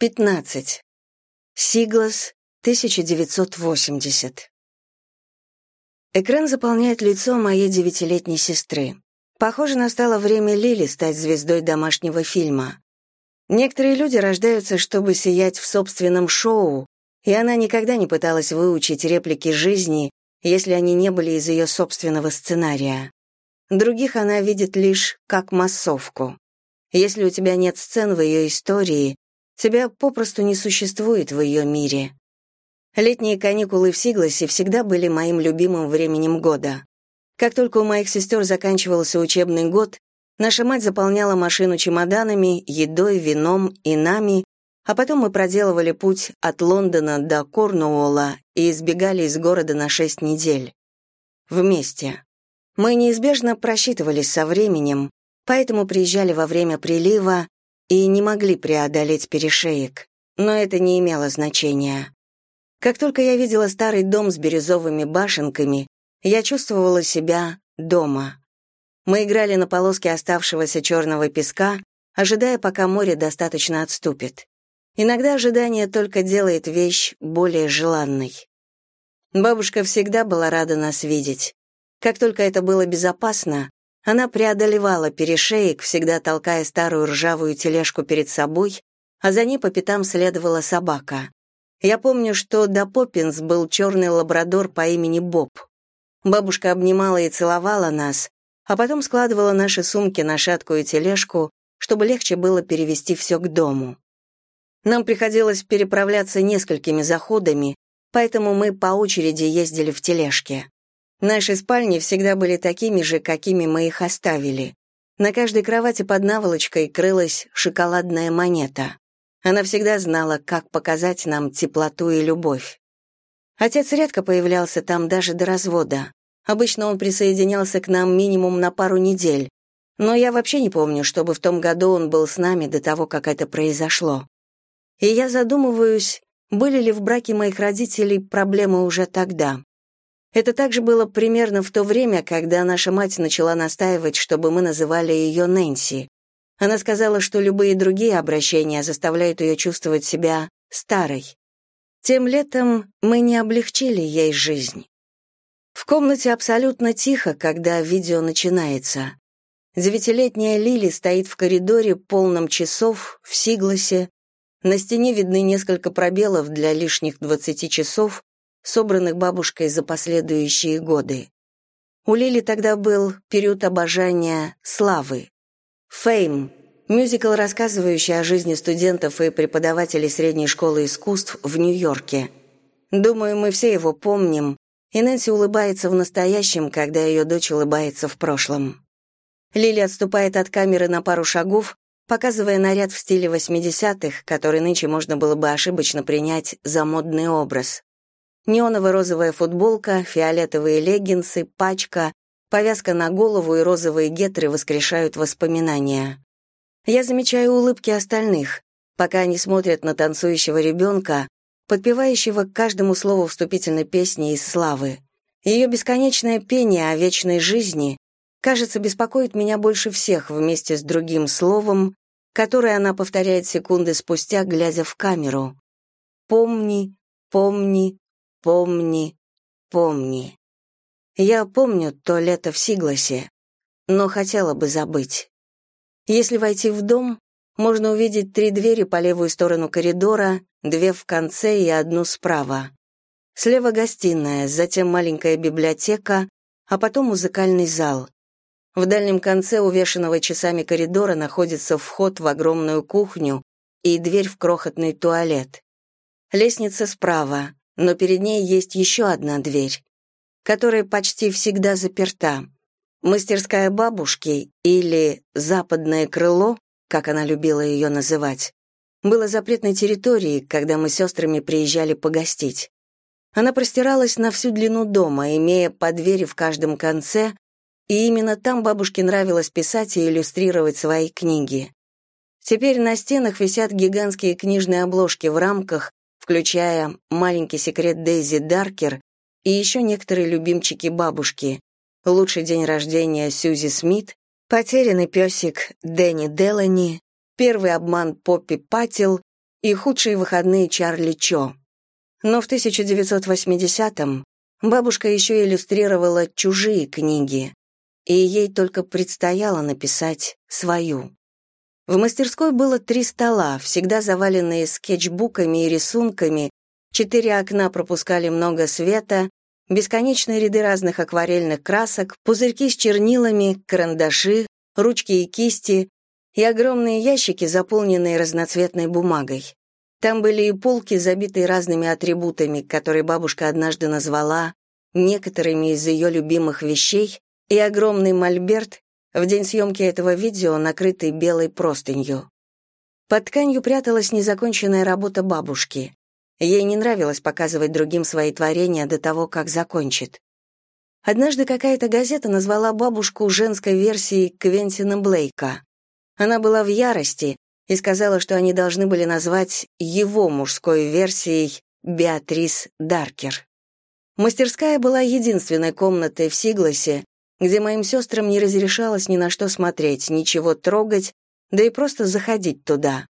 15. Сиглас, 1980. Экран заполняет лицо моей девятилетней сестры. Похоже, настало время Лили стать звездой домашнего фильма. Некоторые люди рождаются, чтобы сиять в собственном шоу, и она никогда не пыталась выучить реплики жизни, если они не были из ее собственного сценария. Других она видит лишь как массовку. Если у тебя нет сцен в ее истории, Тебя попросту не существует в ее мире. Летние каникулы в Сигласе всегда были моим любимым временем года. Как только у моих сестер заканчивался учебный год, наша мать заполняла машину чемоданами, едой, вином и нами, а потом мы проделывали путь от Лондона до Корнуолла и избегали из города на шесть недель. Вместе. Мы неизбежно просчитывались со временем, поэтому приезжали во время прилива, и не могли преодолеть перешеек, но это не имело значения. Как только я видела старый дом с бирюзовыми башенками, я чувствовала себя дома. Мы играли на полоске оставшегося черного песка, ожидая, пока море достаточно отступит. Иногда ожидание только делает вещь более желанной. Бабушка всегда была рада нас видеть. Как только это было безопасно, она преодолевала перешеек, всегда толкая старую ржавую тележку перед собой, а за ней по пятам следовала собака. Я помню, что до Поппинс был черный лабрадор по имени Боб. Бабушка обнимала и целовала нас, а потом складывала наши сумки на шаткую тележку, чтобы легче было перевести все к дому. Нам приходилось переправляться несколькими заходами, поэтому мы по очереди ездили в тележке. Наши спальни всегда были такими же, какими мы их оставили. На каждой кровати под наволочкой крылась шоколадная монета. Она всегда знала, как показать нам теплоту и любовь. Отец редко появлялся там даже до развода. Обычно он присоединялся к нам минимум на пару недель, но я вообще не помню, чтобы в том году он был с нами до того, как это произошло. И я задумываюсь, были ли в браке моих родителей проблемы уже тогда. Это также было примерно в то время, когда наша мать начала настаивать, чтобы мы называли ее Нэнси. Она сказала, что любые другие обращения заставляют ее чувствовать себя старой. Тем летом мы не облегчили ей жизнь. В комнате абсолютно тихо, когда видео начинается. Девятилетняя Лили стоит в коридоре, полном часов, в Сигласе. На стене видны несколько пробелов для лишних 20 часов, собранных бабушкой за последующие годы. У Лили тогда был период обожания славы. «Фейм» — мюзикл, рассказывающий о жизни студентов и преподавателей средней школы искусств в Нью-Йорке. Думаю, мы все его помним, и Нэнси улыбается в настоящем, когда ее дочь улыбается в прошлом. Лили отступает от камеры на пару шагов, показывая наряд в стиле 80-х, который нынче можно было бы ошибочно принять за модный образ. Неоново-розовая футболка, фиолетовые леггинсы, пачка, повязка на голову и розовые гетры воскрешают воспоминания. Я замечаю улыбки остальных, пока они смотрят на танцующего ребенка, подпевающего к каждому слову вступительной песни из славы. Ее бесконечное пение о вечной жизни, кажется, беспокоит меня больше всех вместе с другим словом, которое она повторяет секунды спустя, глядя в камеру. «Помни, помни, Помни, помни. Я помню то лето в Сигласе, но хотела бы забыть. Если войти в дом, можно увидеть три двери по левую сторону коридора, две в конце и одну справа. Слева гостиная, затем маленькая библиотека, а потом музыкальный зал. В дальнем конце увешанного часами коридора находится вход в огромную кухню и дверь в крохотный туалет. Лестница справа, но перед ней есть еще одна дверь, которая почти всегда заперта. Мастерская бабушки или «западное крыло», как она любила ее называть, было запретной территорией, когда мы с сестрами приезжали погостить. Она простиралась на всю длину дома, имея по двери в каждом конце, и именно там бабушке нравилось писать и иллюстрировать свои книги. Теперь на стенах висят гигантские книжные обложки в рамках, включая «Маленький секрет Дейзи Даркер» и еще некоторые любимчики бабушки «Лучший день рождения Сьюзи Смит», «Потерянный песик Дэнни Делани», «Первый обман Поппи Патил» и «Худшие выходные Чарли Чо». Но в 1980-м бабушка еще иллюстрировала чужие книги, и ей только предстояло написать свою. В мастерской было три стола, всегда заваленные скетчбуками и рисунками, четыре окна пропускали много света, бесконечные ряды разных акварельных красок, пузырьки с чернилами, карандаши, ручки и кисти и огромные ящики, заполненные разноцветной бумагой. Там были и полки, забитые разными атрибутами, которые бабушка однажды назвала некоторыми из ее любимых вещей, и огромный мольберт, в день съемки этого видео, накрытый белой простынью. Под тканью пряталась незаконченная работа бабушки. Ей не нравилось показывать другим свои творения до того, как закончит. Однажды какая-то газета назвала бабушку женской версией Квентина Блейка. Она была в ярости и сказала, что они должны были назвать его мужской версией Беатрис Даркер. Мастерская была единственной комнатой в Сигласе, где моим сестрам не разрешалось ни на что смотреть, ничего трогать, да и просто заходить туда.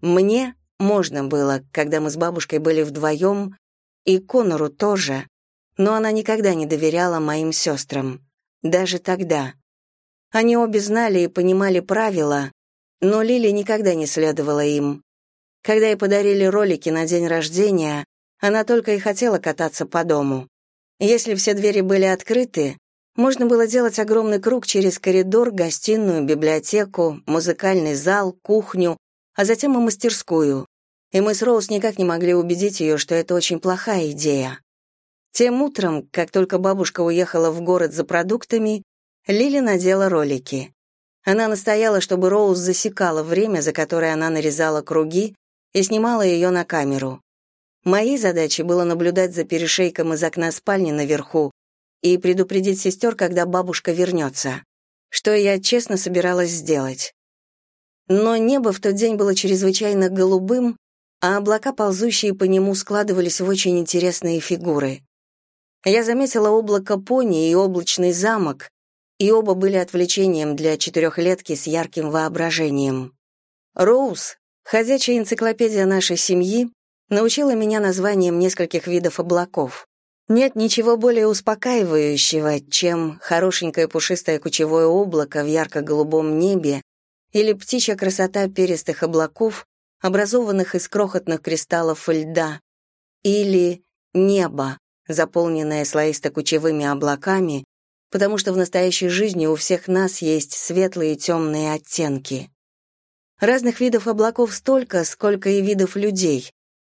Мне можно было, когда мы с бабушкой были вдвоем, и Конору тоже, но она никогда не доверяла моим сестрам. Даже тогда. Они обе знали и понимали правила, но Лили никогда не следовала им. Когда ей подарили ролики на день рождения, она только и хотела кататься по дому. Если все двери были открыты, можно было делать огромный круг через коридор, гостиную, библиотеку, музыкальный зал, кухню, а затем и мастерскую. И мы с Роуз никак не могли убедить ее, что это очень плохая идея. Тем утром, как только бабушка уехала в город за продуктами, Лили надела ролики. Она настояла, чтобы Роуз засекала время, за которое она нарезала круги, и снимала ее на камеру. Моей задачей было наблюдать за перешейком из окна спальни наверху, и предупредить сестер, когда бабушка вернется, что я честно собиралась сделать. Но небо в тот день было чрезвычайно голубым, а облака, ползущие по нему, складывались в очень интересные фигуры. Я заметила облако пони и облачный замок, и оба были отвлечением для четырехлетки с ярким воображением. Роуз, ходячая энциклопедия нашей семьи, научила меня названием нескольких видов облаков. Нет ничего более успокаивающего, чем хорошенькое пушистое кучевое облако в ярко-голубом небе или птичья красота перистых облаков, образованных из крохотных кристаллов льда, или небо, заполненное слоисто-кучевыми облаками, потому что в настоящей жизни у всех нас есть светлые и темные оттенки. Разных видов облаков столько, сколько и видов людей,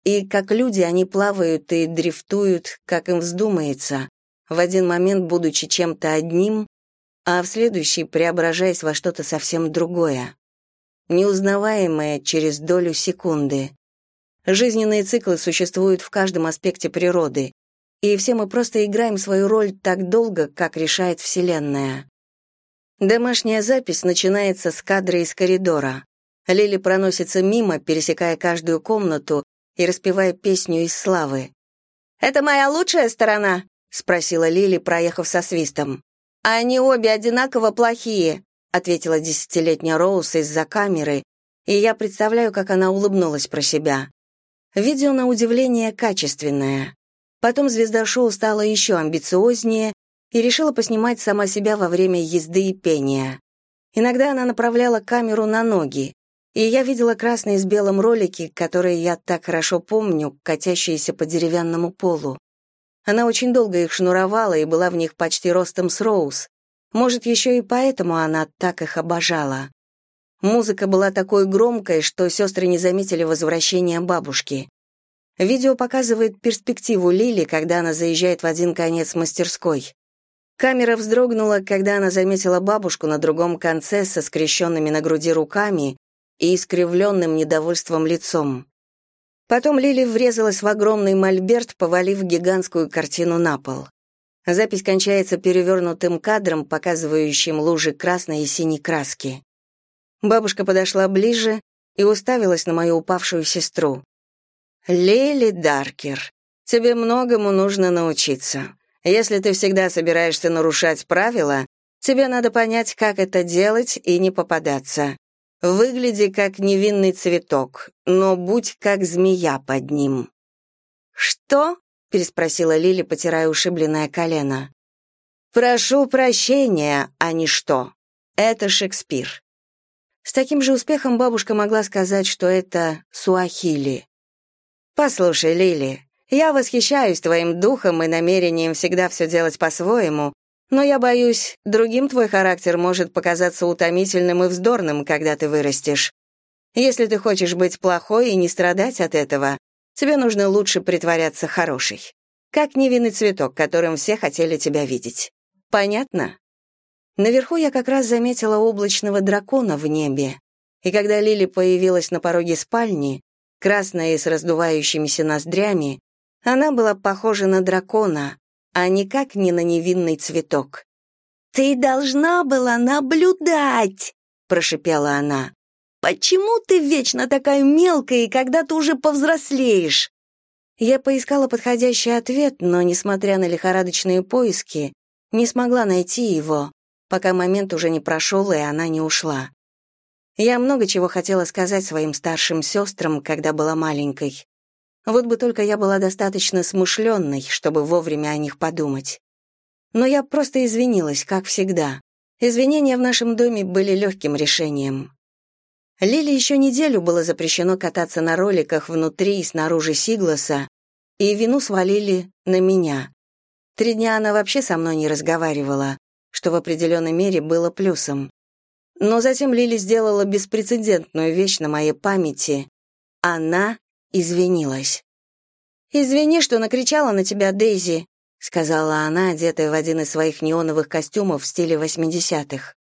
и как люди они плавают и дрифтуют, как им вздумается, в один момент будучи чем-то одним, а в следующий преображаясь во что-то совсем другое. Неузнаваемое через долю секунды. Жизненные циклы существуют в каждом аспекте природы, и все мы просто играем свою роль так долго, как решает Вселенная. Домашняя запись начинается с кадра из коридора. Лили проносится мимо, пересекая каждую комнату, и распевая песню из славы. «Это моя лучшая сторона?» — спросила Лили, проехав со свистом. «Они обе одинаково плохие», — ответила десятилетняя Роуз из-за камеры, и я представляю, как она улыбнулась про себя. Видео, на удивление, качественное. Потом звезда шоу стала еще амбициознее и решила поснимать сама себя во время езды и пения. Иногда она направляла камеру на ноги, и я видела красные с белым ролики, которые я так хорошо помню, катящиеся по деревянному полу. Она очень долго их шнуровала и была в них почти ростом с Роуз. Может, еще и поэтому она так их обожала. Музыка была такой громкой, что сестры не заметили возвращения бабушки. Видео показывает перспективу Лили, когда она заезжает в один конец мастерской. Камера вздрогнула, когда она заметила бабушку на другом конце со скрещенными на груди руками и искривленным недовольством лицом. Потом Лили врезалась в огромный мольберт, повалив гигантскую картину на пол. Запись кончается перевернутым кадром, показывающим лужи красной и синей краски. Бабушка подошла ближе и уставилась на мою упавшую сестру. «Лили Даркер, тебе многому нужно научиться. Если ты всегда собираешься нарушать правила, тебе надо понять, как это делать и не попадаться. Выгляди как невинный цветок, но будь как змея под ним». «Что?» — переспросила Лили, потирая ушибленное колено. «Прошу прощения, а не что. Это Шекспир». С таким же успехом бабушка могла сказать, что это суахили. «Послушай, Лили, я восхищаюсь твоим духом и намерением всегда все делать по-своему, но я боюсь, другим твой характер может показаться утомительным и вздорным, когда ты вырастешь. Если ты хочешь быть плохой и не страдать от этого, тебе нужно лучше притворяться хорошей. Как невинный цветок, которым все хотели тебя видеть. Понятно? Наверху я как раз заметила облачного дракона в небе, и когда Лили появилась на пороге спальни, красная и с раздувающимися ноздрями, она была похожа на дракона, а никак не на невинный цветок. «Ты должна была наблюдать!» — прошипела она. «Почему ты вечно такая мелкая, когда ты уже повзрослеешь?» Я поискала подходящий ответ, но, несмотря на лихорадочные поиски, не смогла найти его, пока момент уже не прошел, и она не ушла. Я много чего хотела сказать своим старшим сестрам, когда была маленькой. Вот бы только я была достаточно смышленной, чтобы вовремя о них подумать. Но я просто извинилась, как всегда. Извинения в нашем доме были легким решением. Лили еще неделю было запрещено кататься на роликах внутри и снаружи Сигласа, и вину свалили на меня. Три дня она вообще со мной не разговаривала, что в определенной мере было плюсом. Но затем Лили сделала беспрецедентную вещь на моей памяти. Она извинилась. «Извини, что накричала на тебя, Дейзи», сказала она, одетая в один из своих неоновых костюмов в стиле восьмидесятых.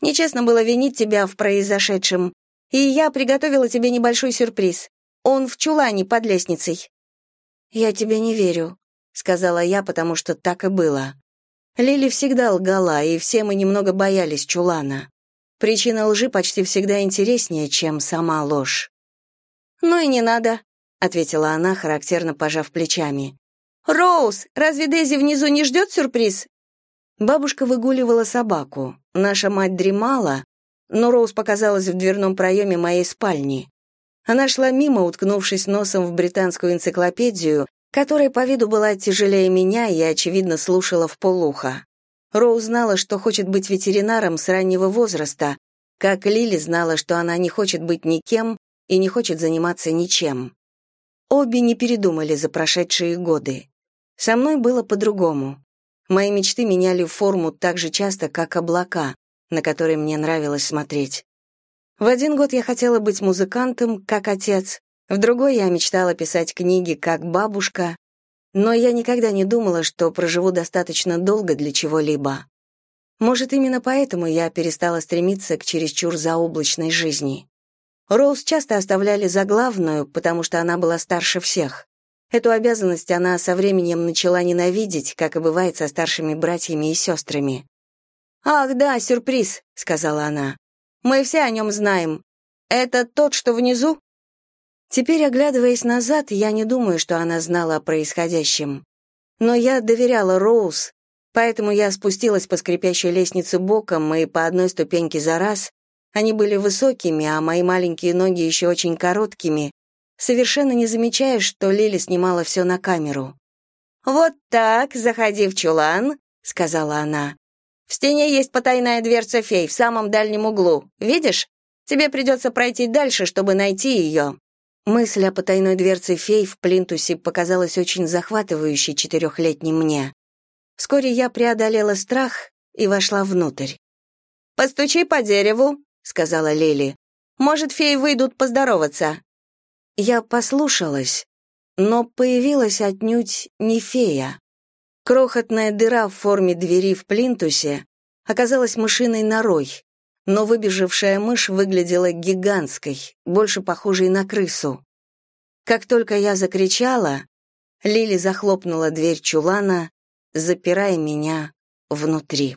«Нечестно было винить тебя в произошедшем, и я приготовила тебе небольшой сюрприз. Он в чулане под лестницей». «Я тебе не верю», — сказала я, потому что так и было. Лили всегда лгала, и все мы немного боялись чулана. Причина лжи почти всегда интереснее, чем сама ложь. «Ну и не надо», — ответила она, характерно пожав плечами. «Роуз, разве Дейзи внизу не ждет сюрприз?» Бабушка выгуливала собаку. Наша мать дремала, но Роуз показалась в дверном проеме моей спальни. Она шла мимо, уткнувшись носом в британскую энциклопедию, которая по виду была тяжелее меня и, очевидно, слушала в полуха. Роу знала, что хочет быть ветеринаром с раннего возраста, как Лили знала, что она не хочет быть никем и не хочет заниматься ничем. Обе не передумали за прошедшие годы. Со мной было по-другому. Мои мечты меняли форму так же часто, как облака, на которые мне нравилось смотреть. В один год я хотела быть музыкантом, как отец, в другой я мечтала писать книги как бабушка, но я никогда не думала, что проживу достаточно долго для чего-либо. Может, именно поэтому я перестала стремиться к чересчур заоблачной жизни. Роуз часто оставляли за главную, потому что она была старше всех. Эту обязанность она со временем начала ненавидеть, как и бывает со старшими братьями и сестрами. «Ах, да, сюрприз», — сказала она. «Мы все о нем знаем. Это тот, что внизу?» Теперь, оглядываясь назад, я не думаю, что она знала о происходящем. Но я доверяла Роуз, поэтому я спустилась по скрипящей лестнице боком и по одной ступеньке за раз. Они были высокими, а мои маленькие ноги еще очень короткими, совершенно не замечая, что Лили снимала все на камеру. «Вот так, заходи в чулан», — сказала она. «В стене есть потайная дверца фей в самом дальнем углу. Видишь? Тебе придется пройти дальше, чтобы найти ее. Мысль о потайной дверце фей в плинтусе показалась очень захватывающей четырехлетней мне. Вскоре я преодолела страх и вошла внутрь. «Постучи по дереву», — сказала Лили. «Может, феи выйдут поздороваться». Я послушалась, но появилась отнюдь не фея. Крохотная дыра в форме двери в плинтусе оказалась мышиной норой, но выбежавшая мышь выглядела гигантской, больше похожей на крысу. Как только я закричала, Лили захлопнула дверь чулана, запирая меня внутри.